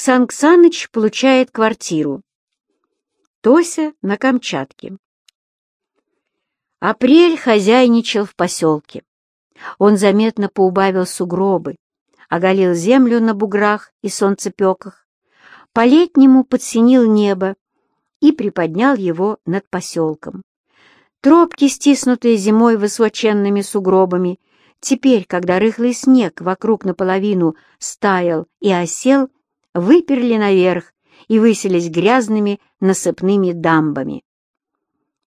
Ксанксаныч получает квартиру. Тося на Камчатке. Апрель хозяйничал в поселке. Он заметно поубавил сугробы, оголил землю на буграх и солнцепеках, по-летнему подсинил небо и приподнял его над поселком. Тропки, стиснутые зимой высоченными сугробами, теперь, когда рыхлый снег вокруг наполовину стаял и осел, выперли наверх и выселись грязными насыпными дамбами.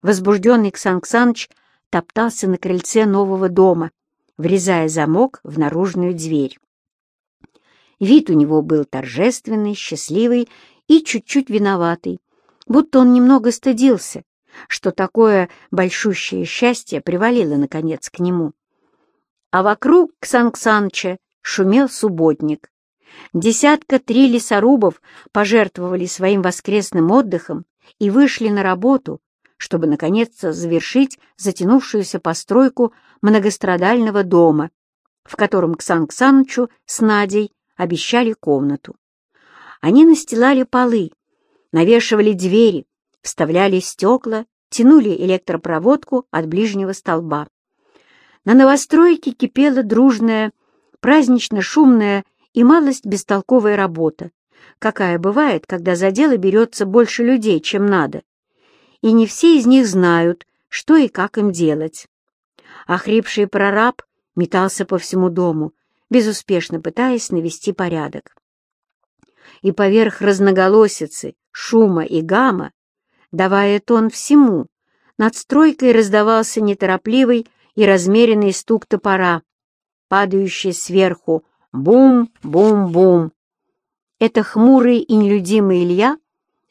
Возбужденный Ксан Ксаныч топтался на крыльце нового дома, врезая замок в наружную дверь. Вид у него был торжественный, счастливый и чуть-чуть виноватый, будто он немного стыдился, что такое большущее счастье привалило, наконец, к нему. А вокруг Ксанксанча шумел субботник. Десятка три лесорубов пожертвовали своим воскресным отдыхом и вышли на работу, чтобы, наконец, завершить затянувшуюся постройку многострадального дома, в котором Ксан Ксанычу с Надей обещали комнату. Они настилали полы, навешивали двери, вставляли стекла, тянули электропроводку от ближнего столба. На новостройке кипела дружная, празднично-шумная и малость бестолковая работа, какая бывает, когда за дело берется больше людей, чем надо и не все из них знают, что и как им делать. Охрипший прораб метался по всему дому, безуспешно пытаясь навести порядок. И поверх разноголосицы, шума и гамма, давая тон всему, над стройкой раздавался неторопливый и размеренный стук топора, падающий сверху «бум-бум-бум». Это хмурый и нелюдимый Илья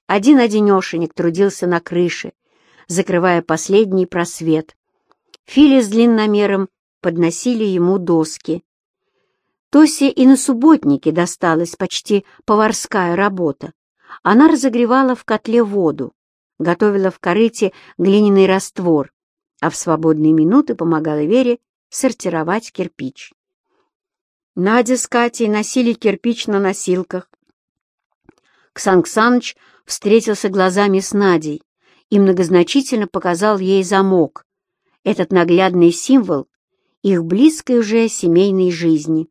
один-одинешенек трудился на крыше, закрывая последний просвет. Фили с длинномером подносили ему доски. Тосе и на субботнике досталась почти поварская работа. Она разогревала в котле воду, готовила в корыте глиняный раствор, а в свободные минуты помогала Вере сортировать кирпич. Надя с Катей носили кирпич на носилках. Ксан встретился глазами с Надей и многозначительно показал ей замок, этот наглядный символ их близкой уже семейной жизни.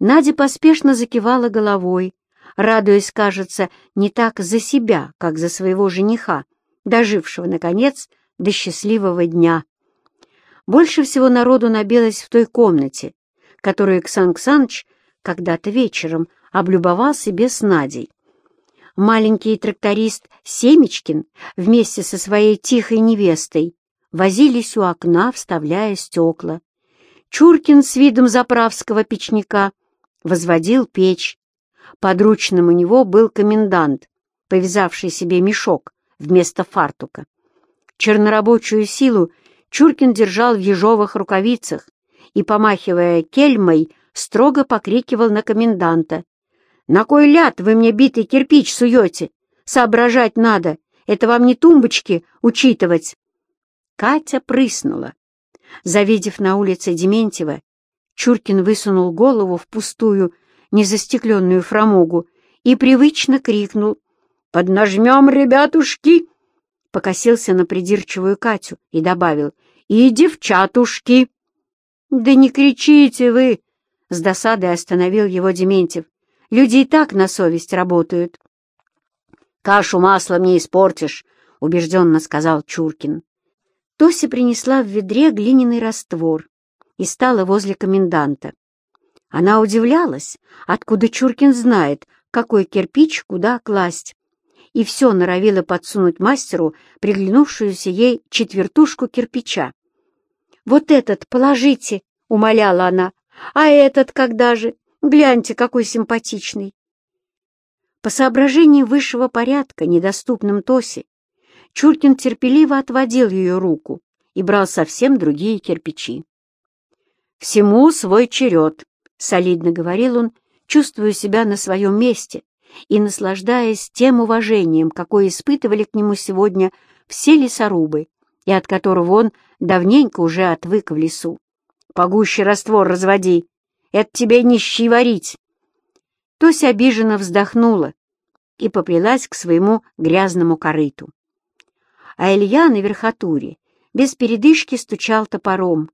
Надя поспешно закивала головой, радуясь, кажется, не так за себя, как за своего жениха, дожившего, наконец, до счастливого дня. Больше всего народу набилось в той комнате, которую Ксан Ксаныч когда-то вечером облюбовал себе с Надей маленький тракторист Семечкин вместе со своей тихой невестой возились у окна, вставляя стекла. Чуркин с видом заправского печника возводил печь. Подручным у него был комендант, повязавший себе мешок вместо фартука. Чернорабочую силу Чуркин держал в ежовых рукавицах и, помахивая кельмой, строго покрикивал на коменданта. На кой ляд вы мне битый кирпич суете? Соображать надо. Это вам не тумбочки учитывать. Катя прыснула. Завидев на улице Дементьева, Чуркин высунул голову в пустую, незастекленную фрамугу и привычно крикнул «Поднажмем, ребятушки!» Покосился на придирчивую Катю и добавил «И девчатушки!» «Да не кричите вы!» — с досадой остановил его Дементьев. Люди и так на совесть работают. «Кашу маслом не испортишь», — убежденно сказал Чуркин. Тося принесла в ведре глиняный раствор и стала возле коменданта. Она удивлялась, откуда Чуркин знает, какой кирпич куда класть, и все норовила подсунуть мастеру приглянувшуюся ей четвертушку кирпича. «Вот этот положите», — умоляла она, — «а этот когда же? Гляньте, какой симпатичный!» По соображениям высшего порядка, недоступным Тосе, Чуркин терпеливо отводил ее руку и брал совсем другие кирпичи. «Всему свой черед», — солидно говорил он, чувствуя себя на своем месте и наслаждаясь тем уважением, какое испытывали к нему сегодня все лесорубы, и от которого он давненько уже отвык в лесу. «Погуще раствор разводи, это тебе нищий варить. Тося обиженно вздохнула и поплелась к своему грязному корыту. А Илья на верхотуре без передышки стучал топором.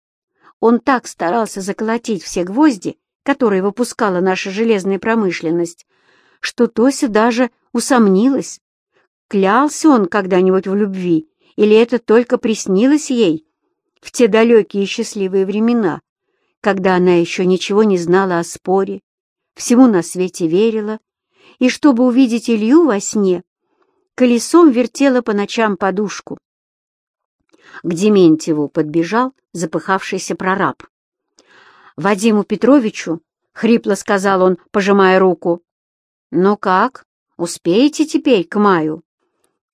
Он так старался заколотить все гвозди, которые выпускала наша железная промышленность, что Тося даже усомнилась, клялся он когда-нибудь в любви, или это только приснилось ей в те далекие и счастливые времена, когда она еще ничего не знала о споре, всему на свете верила, и чтобы увидеть Илью во сне, колесом вертела по ночам подушку. К Дементьеву подбежал запыхавшийся прораб. Вадиму Петровичу, — хрипло сказал он, пожимая руку, — «Ну как, успеете теперь к маю?»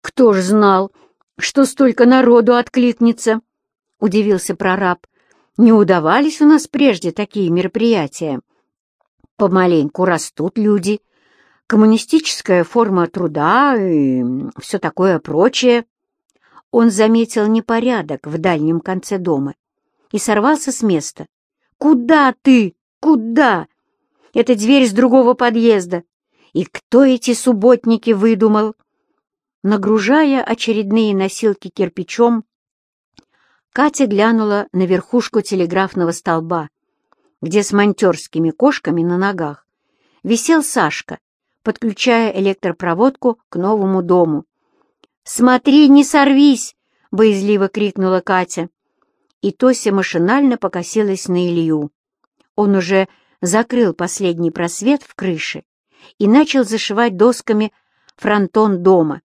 «Кто ж знал, что столько народу откликнется?» — удивился прораб. «Не удавались у нас прежде такие мероприятия. Помаленьку растут люди, коммунистическая форма труда и все такое прочее». Он заметил непорядок в дальнем конце дома и сорвался с места. «Куда ты? Куда? Это дверь с другого подъезда. И кто эти субботники выдумал?» Нагружая очередные носилки кирпичом, Катя глянула на верхушку телеграфного столба, где с монтерскими кошками на ногах висел Сашка, подключая электропроводку к новому дому. «Смотри, не сорвись!» — боязливо крикнула Катя. И Тося машинально покосилась на Илью. Он уже закрыл последний просвет в крыше и начал зашивать досками фронтон дома.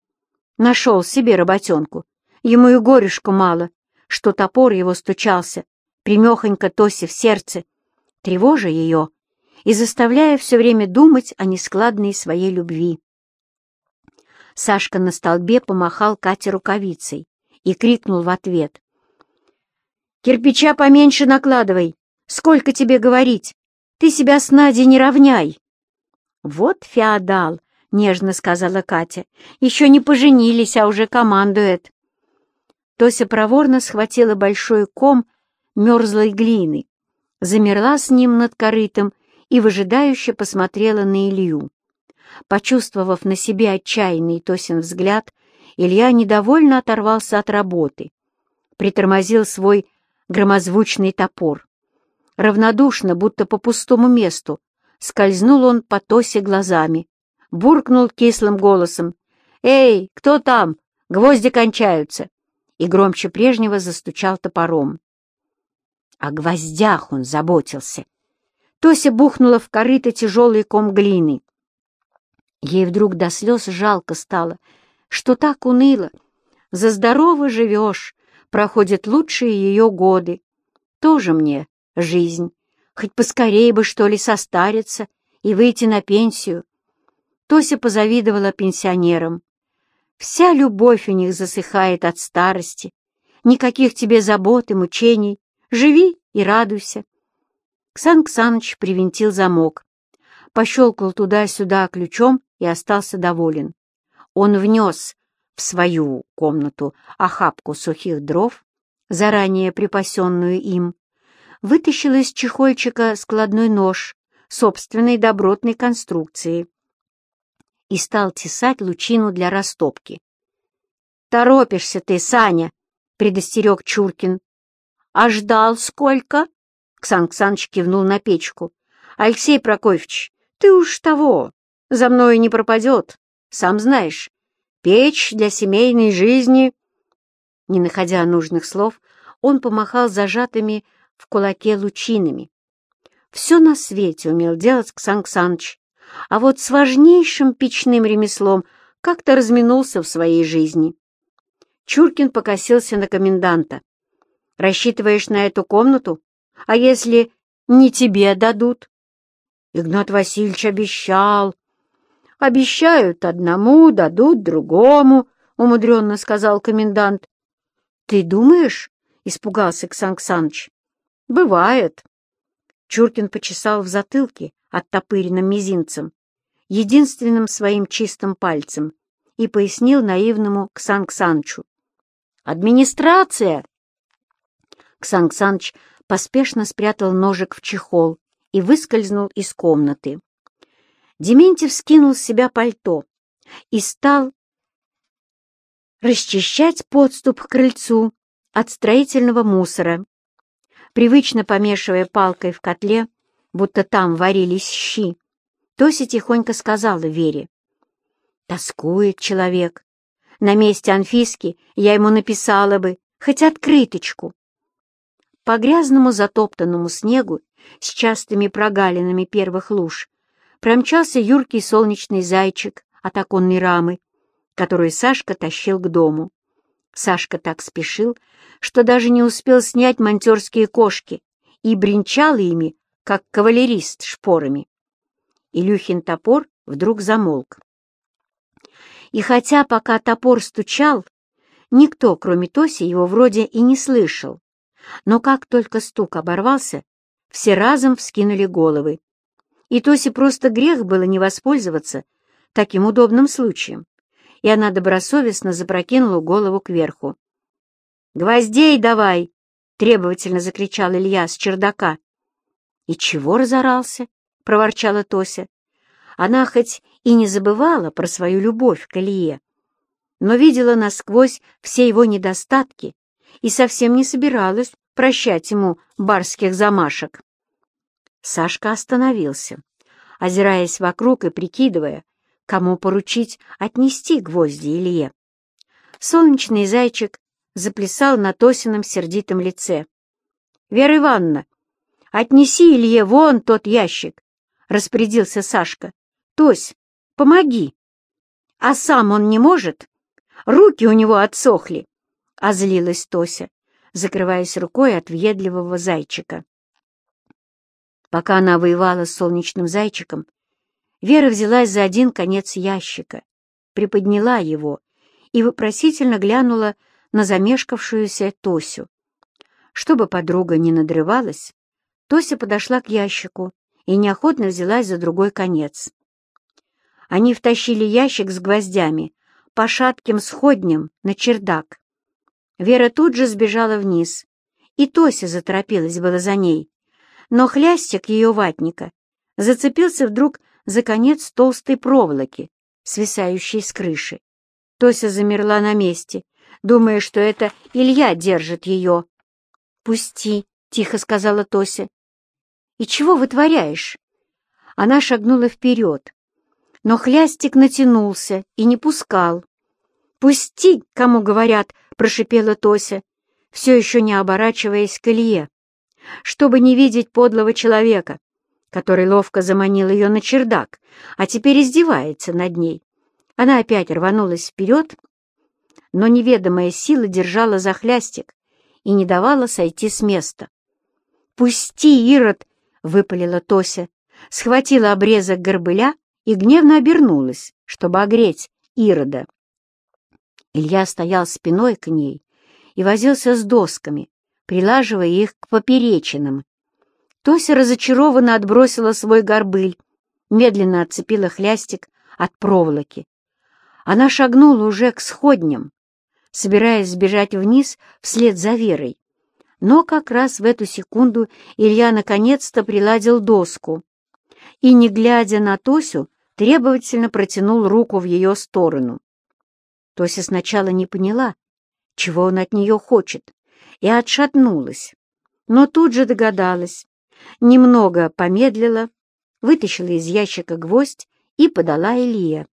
Нашел себе работенку. Ему и горюшку мало, что топор его стучался, примехонько Тосе в сердце, тревожа ее и заставляя все время думать о нескладной своей любви. Сашка на столбе помахал Кате рукавицей и крикнул в ответ. «Кирпича поменьше накладывай! Сколько тебе говорить? Ты себя с Надей не равняй!» «Вот феодал!» — нежно сказала Катя. «Еще не поженились, а уже командует». Тося проворно схватила большой ком мерзлой глины, замерла с ним над корытом и выжидающе посмотрела на Илью. Почувствовав на себе отчаянный Тосин взгляд, Илья недовольно оторвался от работы, притормозил свой громозвучный топор. Равнодушно, будто по пустому месту, скользнул он по Тосе глазами, буркнул кислым голосом. «Эй, кто там? Гвозди кончаются!» И громче прежнего застучал топором. О гвоздях он заботился. Тося бухнула в корыто тяжелый ком глины. Ей вдруг до слез жалко стало, что так уныло. За здорово живешь, проходят лучшие ее годы. Тоже мне жизнь. Хоть поскорее бы, что ли, состариться и выйти на пенсию. Тося позавидовала пенсионерам. Вся любовь у них засыхает от старости. Никаких тебе забот и мучений. Живи и радуйся. Ксан Ксаныч привинтил замок, пощелкал туда-сюда ключом и остался доволен. Он внес в свою комнату охапку сухих дров, заранее припасенную им, вытащил из чехольчика складной нож собственной добротной конструкции и стал тесать лучину для растопки. «Торопишься ты, Саня!» — предостерег Чуркин. «А ждал сколько?» — Ксан Ксаныч кивнул на печку. «Алексей Прокофьевич, ты уж того, за мной не пропадет, сам знаешь. Печь для семейной жизни...» Не находя нужных слов, он помахал зажатыми в кулаке лучинами. Все на свете умел делать Ксан Ксаныч, а вот с важнейшим печным ремеслом как-то разминулся в своей жизни. Чуркин покосился на коменданта. «Рассчитываешь на эту комнату? А если не тебе дадут?» Игнат Васильевич обещал. «Обещают одному, дадут другому», — умудренно сказал комендант. «Ты думаешь?» — испугался Ксан Ксаныч. «Бывает». Чуркин почесал в затылке, оттопыренным мизинцем, единственным своим чистым пальцем, и пояснил наивному Ксан Ксанчу. «Администрация!» Ксан Ксаныч поспешно спрятал ножик в чехол и выскользнул из комнаты. Дементьев скинул с себя пальто и стал расчищать подступ к крыльцу от строительного мусора. Привычно помешивая палкой в котле, будто там варились щи, Тося тихонько сказала Вере. «Тоскует человек. На месте Анфиски я ему написала бы хоть открыточку». По грязному затоптанному снегу с частыми прогалинами первых луж промчался юркий солнечный зайчик от оконной рамы, которую Сашка тащил к дому. Сашка так спешил, что даже не успел снять монтерские кошки и бренчал ими, как кавалерист шпорами. Илюхин топор вдруг замолк. И хотя пока топор стучал, никто, кроме Тоси, его вроде и не слышал. Но как только стук оборвался, все разом вскинули головы. И Тосе просто грех было не воспользоваться таким удобным случаем, и она добросовестно запрокинула голову кверху. «Гвоздей давай!» — требовательно закричал Илья с чердака. «И чего разорался?» — проворчала Тося. Она хоть и не забывала про свою любовь к Илье, но видела насквозь все его недостатки и совсем не собиралась прощать ему барских замашек. Сашка остановился, озираясь вокруг и прикидывая, кому поручить отнести гвозди Илье. Солнечный зайчик заплясал на Тосином сердитом лице. — Вера Ивановна, отнеси Илье вон тот ящик, — распорядился Сашка. — Тось, помоги. — А сам он не может? Руки у него отсохли, — озлилась Тося, закрываясь рукой от въедливого зайчика. Пока она воевала с солнечным зайчиком, Вера взялась за один конец ящика, приподняла его и вопросительно глянула на замешкавшуюся Тосю. Чтобы подруга не надрывалась, Тося подошла к ящику и неохотно взялась за другой конец. Они втащили ящик с гвоздями по шатким сходням на чердак. Вера тут же сбежала вниз, и Тося заторопилась было за ней, но хлястик ее ватника зацепился вдруг за конец толстой проволоки, свисающей с крыши. Тося замерла на месте, думая, что это Илья держит ее. «Пусти», — тихо сказала Тося. «И чего вытворяешь?» Она шагнула вперед, но хлястик натянулся и не пускал. «Пусти, кому говорят», — прошипела Тося, все еще не оборачиваясь к Илье, чтобы не видеть подлого человека, который ловко заманил ее на чердак, а теперь издевается над ней. Она опять рванулась вперед, но неведомая сила держала за хлястик и не давала сойти с места. «Пусти, Ирод!» — выпалила Тося, схватила обрезок горбыля и гневно обернулась, чтобы огреть Ирода. Илья стоял спиной к ней и возился с досками, прилаживая их к поперечинам, Тося разочарованно отбросила свой горбыль, медленно отцепила хлястик от проволоки. Она шагнула уже к сходням, собираясь сбежать вниз вслед за Верой. Но как раз в эту секунду Илья наконец-то приладил доску и, не глядя на Тосю, требовательно протянул руку в ее сторону. Тося сначала не поняла, чего он от нее хочет, и отшатнулась, но тут же догадалась, немного помедлила, вытащила из ящика гвоздь и подала Илье.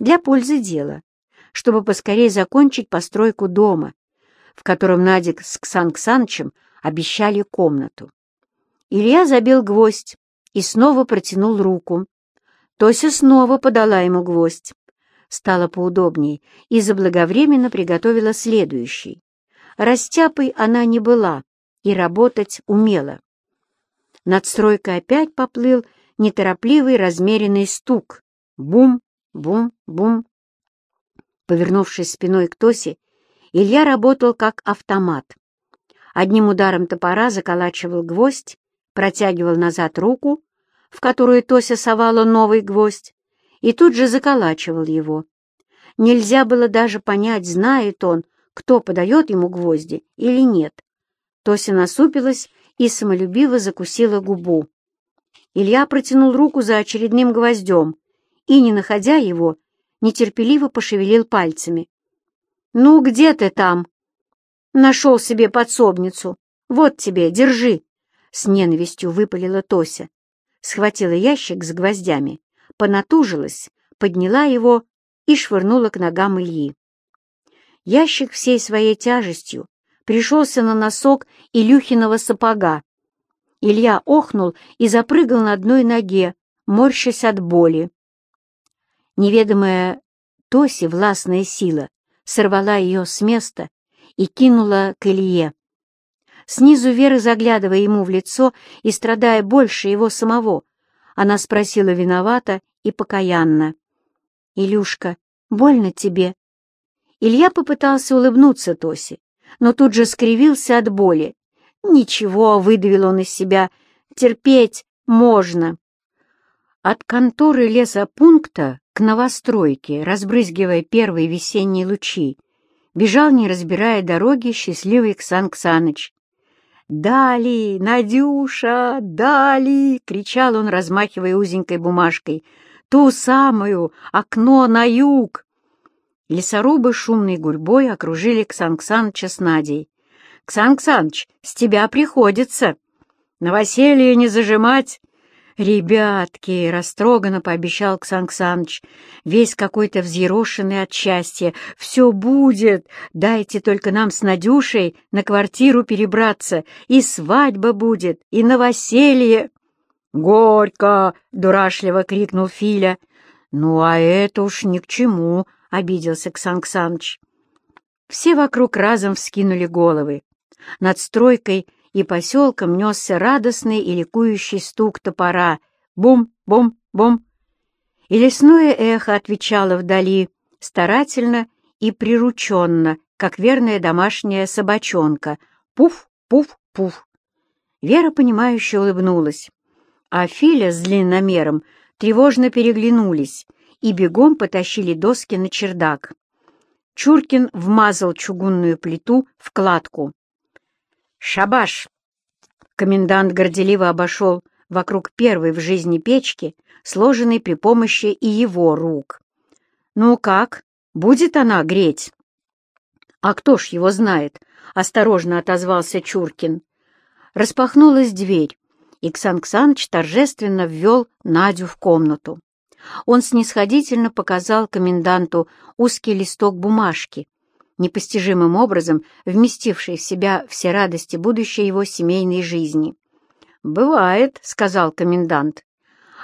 Для пользы дела, чтобы поскорее закончить постройку дома, в котором Надик с Ксан Ксанычем обещали комнату. Илья забил гвоздь и снова протянул руку. Тося снова подала ему гвоздь. Стало поудобней и заблаговременно приготовила следующий. Растяпой она не была и работать умела. Над стройкой опять поплыл неторопливый размеренный стук. Бум, бум, бум. Повернувшись спиной к Тосе, Илья работал как автомат. Одним ударом топора заколачивал гвоздь, протягивал назад руку, в которую Тося совала новый гвоздь, и тут же заколачивал его. Нельзя было даже понять, знает он, кто подает ему гвозди или нет. Тося насупилась и самолюбиво закусила губу. Илья протянул руку за очередным гвоздем и, не находя его, нетерпеливо пошевелил пальцами. «Ну, где ты там?» «Нашел себе подсобницу. Вот тебе, держи!» С ненавистью выпалила Тося. Схватила ящик с гвоздями, понатужилась, подняла его и швырнула к ногам Ильи. Ящик всей своей тяжестью пришелся на носок Илюхиного сапога. Илья охнул и запрыгал на одной ноге, морщась от боли. Неведомая Тоси властная сила сорвала ее с места и кинула к Илье. Снизу вверх заглядывая ему в лицо и страдая больше его самого, она спросила виновато и покаянно. «Илюшка, больно тебе?» Илья попытался улыбнуться Тосе, но тут же скривился от боли. «Ничего», — выдавил он из себя, — «терпеть можно». От конторы лесопункта к новостройке, разбрызгивая первые весенние лучи, бежал, не разбирая дороги, счастливый Ксан Ксаныч. «Дали, Надюша, дали!» — кричал он, размахивая узенькой бумажкой. «Ту самую! Окно на юг!» Лесорубы шумной гурьбой окружили Ксан Ксаныча с Надей. «Ксан Ксаныч, с тебя приходится! Новоселье не зажимать!» «Ребятки!» — растроганно пообещал Ксан Ксаныч, весь какой-то взъерошенный от счастья. «Все будет! Дайте только нам с Надюшей на квартиру перебраться, и свадьба будет, и новоселье!» «Горько!» — дурашливо крикнул Филя. «Ну, а это уж ни к чему!» — обиделся Ксан Ксаныч. Все вокруг разом вскинули головы. Над стройкой и поселком несся радостный и ликующий стук топора. Бум-бум-бум. И лесное эхо отвечало вдали, старательно и прирученно, как верная домашняя собачонка. Пуф-пуф-пуф. Вера, понимающе улыбнулась, а Филя с длинномером тревожно переглянулись и бегом потащили доски на чердак. Чуркин вмазал чугунную плиту в кладку. «Шабаш!» Комендант горделиво обошел вокруг первой в жизни печки, сложенной при помощи и его рук. «Ну как, будет она греть?» «А кто ж его знает?» — осторожно отозвался Чуркин. Распахнулась дверь, и Ксан Ксаныч торжественно ввел Надю в комнату. Он снисходительно показал коменданту узкий листок бумажки, непостижимым образом вместивший в себя все радости будущей его семейной жизни. «Бывает», — сказал комендант.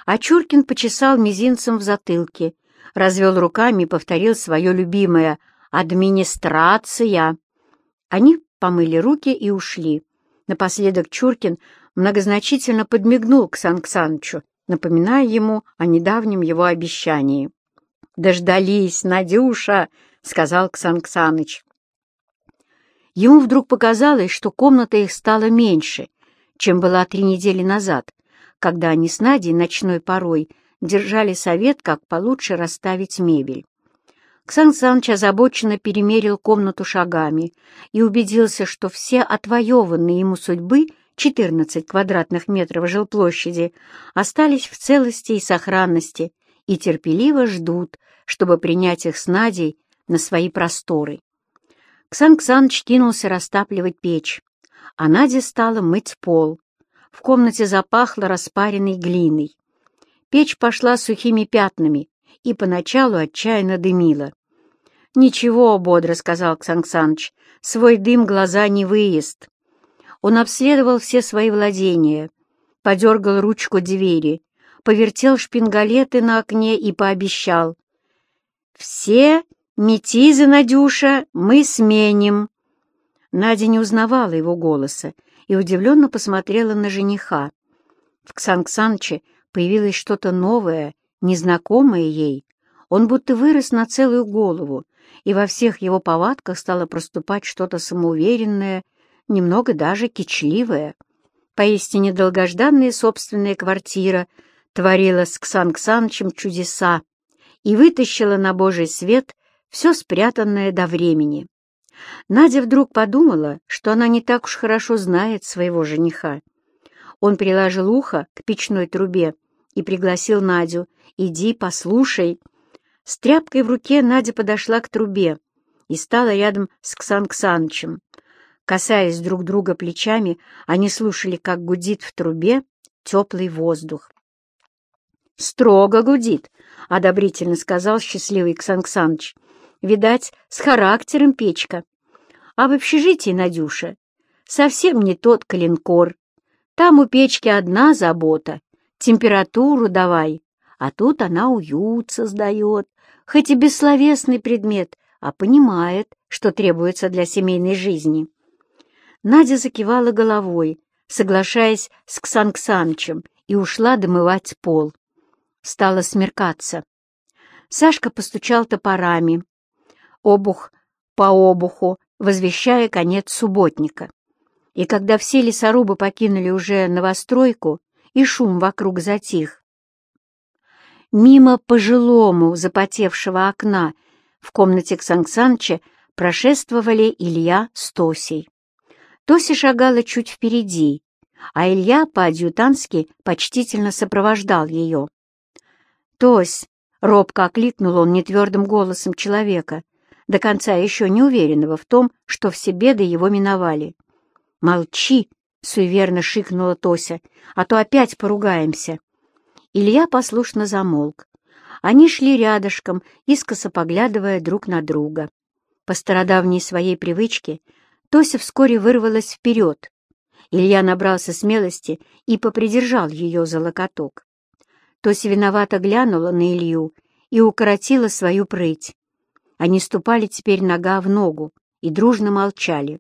А Чуркин почесал мизинцем в затылке, развел руками и повторил свое любимое «администрация». Они помыли руки и ушли. Напоследок Чуркин многозначительно подмигнул к Санксанчу, напоминая ему о недавнем его обещании. «Дождались, Надюша!» — сказал Ксан Ксаныч. Ему вдруг показалось, что комната их стала меньше, чем была три недели назад, когда они с Надей ночной порой держали совет, как получше расставить мебель. Ксан Саныч озабоченно перемерил комнату шагами и убедился, что все отвоеванные ему судьбы 14 квадратных метров жилплощади остались в целости и сохранности и терпеливо ждут, чтобы принять их с Надей на свои просторы. Ксан Ксаныч кинулся растапливать печь, а Надя стала мыть пол. В комнате запахло распаренной глиной. Печь пошла сухими пятнами и поначалу отчаянно дымила. «Ничего, — бодро сказал Ксан Ксаныч, — свой дым глаза не выезд». Он обследовал все свои владения, подергал ручку двери, повертел шпингалеты на окне и пообещал. «Все «Метизы, Надюша, мы сменим!» Надя не узнавала его голоса и удивленно посмотрела на жениха. В Ксан Ксанче появилось что-то новое, незнакомое ей. Он будто вырос на целую голову, и во всех его повадках стало проступать что-то самоуверенное, немного даже кичливое. Поистине долгожданная собственная квартира творила с Ксан чудеса и вытащила на Божий свет все спрятанное до времени. Надя вдруг подумала, что она не так уж хорошо знает своего жениха. Он приложил ухо к печной трубе и пригласил Надю. «Иди, послушай». С тряпкой в руке Надя подошла к трубе и стала рядом с Ксан Ксанычем. Касаясь друг друга плечами, они слушали, как гудит в трубе теплый воздух. «Строго гудит», — одобрительно сказал счастливый Ксан Ксаныч. «Видать, с характером печка. А в общежитии, Надюша, совсем не тот калинкор. Там у печки одна забота — температуру давай, а тут она уют создает, хоть и бессловесный предмет, а понимает, что требуется для семейной жизни. Надя закивала головой, соглашаясь с Ксанксанчем, и ушла домывать пол. Стало смеркаться. Сашка постучал топорами. Обух по обуху, возвещая конец субботника. И когда все лесорубы покинули уже новостройку, и шум вокруг затих, мимо пожилому запотевшего окна в комнате Ксанксанча прошествовали Илья с Тосей. Тося шагала чуть впереди, а Илья по-адъютантски почтительно сопровождал ее. «Тось!» — робко окликнул он нетвердым голосом человека, до конца еще не уверенного в том, что все беды его миновали. «Молчи!» — суеверно шикнула Тося, «а то опять поругаемся». Илья послушно замолк. Они шли рядышком, искоса поглядывая друг на друга. По стародавней своей привычке Тося вскоре вырвалась вперед. Илья набрался смелости и попридержал ее за локоток. Тося виновато глянула на Илью и укоротила свою прыть. Они ступали теперь нога в ногу и дружно молчали.